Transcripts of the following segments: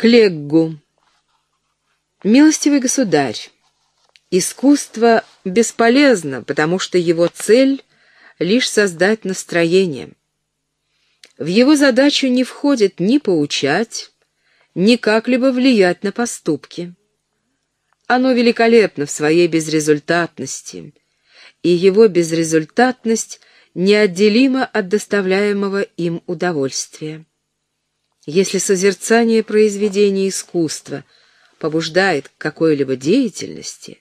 Клеггу. Милостивый государь, искусство бесполезно, потому что его цель — лишь создать настроение. В его задачу не входит ни поучать, ни как-либо влиять на поступки. Оно великолепно в своей безрезультатности, и его безрезультатность неотделима от доставляемого им удовольствия. Если созерцание произведения искусства побуждает к какой-либо деятельности,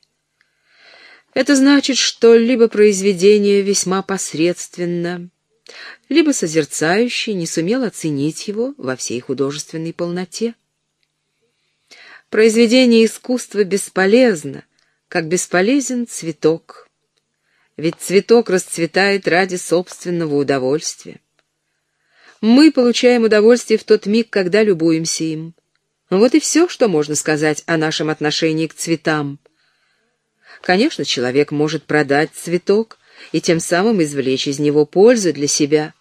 это значит, что либо произведение весьма посредственно, либо созерцающий не сумел оценить его во всей художественной полноте. Произведение искусства бесполезно, как бесполезен цветок. Ведь цветок расцветает ради собственного удовольствия. Мы получаем удовольствие в тот миг, когда любуемся им. Вот и все, что можно сказать о нашем отношении к цветам. Конечно, человек может продать цветок и тем самым извлечь из него пользу для себя.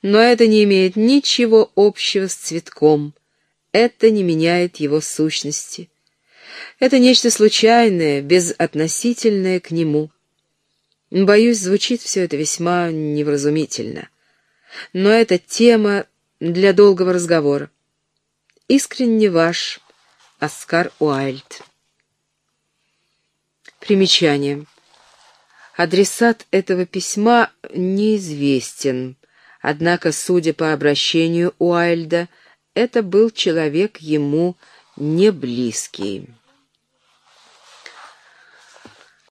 Но это не имеет ничего общего с цветком, это не меняет его сущности. Это нечто случайное, безотносительное к нему. Боюсь, звучит все это весьма невразумительно. Но это тема для долгого разговора. Искренне ваш Оскар Уайльд. Примечание. Адресат этого письма неизвестен, однако, судя по обращению Уайльда, это был человек ему не близкий.